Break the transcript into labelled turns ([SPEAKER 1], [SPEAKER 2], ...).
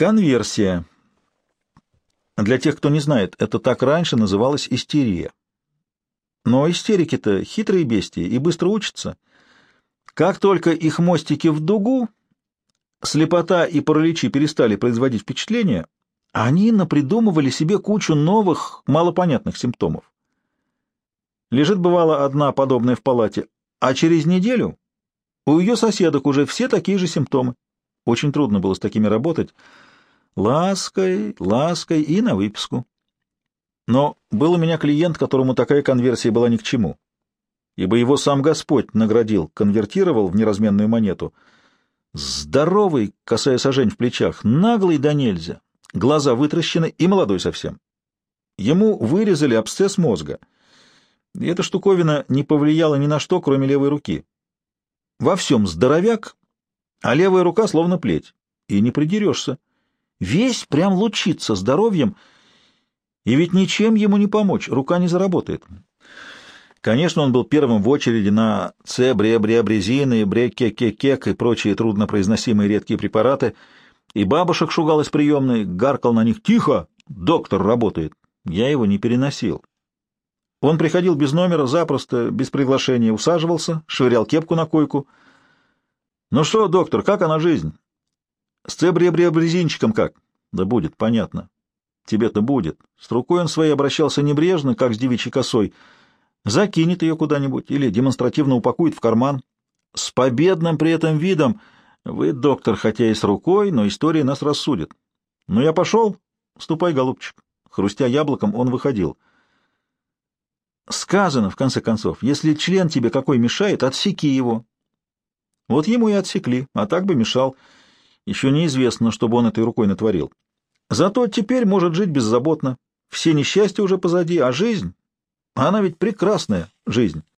[SPEAKER 1] Конверсия. Для тех, кто не знает, это так раньше называлось истерия. Но истерики-то хитрые бестии и быстро учатся. Как только их мостики в дугу, слепота и параличи перестали производить впечатление, они напридумывали себе кучу новых, малопонятных симптомов. Лежит, бывало, одна подобная в палате, а через неделю у ее соседок уже все такие же симптомы. Очень трудно было с такими работать. Лаской, лаской и на выписку. Но был у меня клиент, которому такая конверсия была ни к чему, ибо его сам Господь наградил, конвертировал в неразменную монету. Здоровый, касая сажень в плечах, наглый да нельзя, глаза вытращены и молодой совсем. Ему вырезали абсцесс мозга, и эта штуковина не повлияла ни на что, кроме левой руки. Во всем здоровяк, а левая рука словно плеть, и не придерешься. Весь прям лучится здоровьем, и ведь ничем ему не помочь, рука не заработает. Конечно, он был первым в очереди на цебриабриабрезины, брекекекек и прочие труднопроизносимые редкие препараты, и бабушек шугал из приемной, гаркал на них «Тихо! Доктор работает!» Я его не переносил. Он приходил без номера, запросто, без приглашения, усаживался, швырял кепку на койку. «Ну что, доктор, как она жизнь?» «С цебриабриабрезинчиком как?» «Да будет, понятно. Тебе-то будет». С рукой он своей обращался небрежно, как с девичьей косой. Закинет ее куда-нибудь или демонстративно упакует в карман. С победным при этом видом. Вы, доктор, хотя и с рукой, но история нас рассудит. Ну, я пошел. Ступай, голубчик. Хрустя яблоком, он выходил. Сказано, в конце концов, если член тебе какой мешает, отсеки его. Вот ему и отсекли, а так бы мешал. Еще неизвестно, чтобы он этой рукой натворил. Зато теперь может жить беззаботно. Все несчастья уже позади, а жизнь... Она ведь прекрасная жизнь.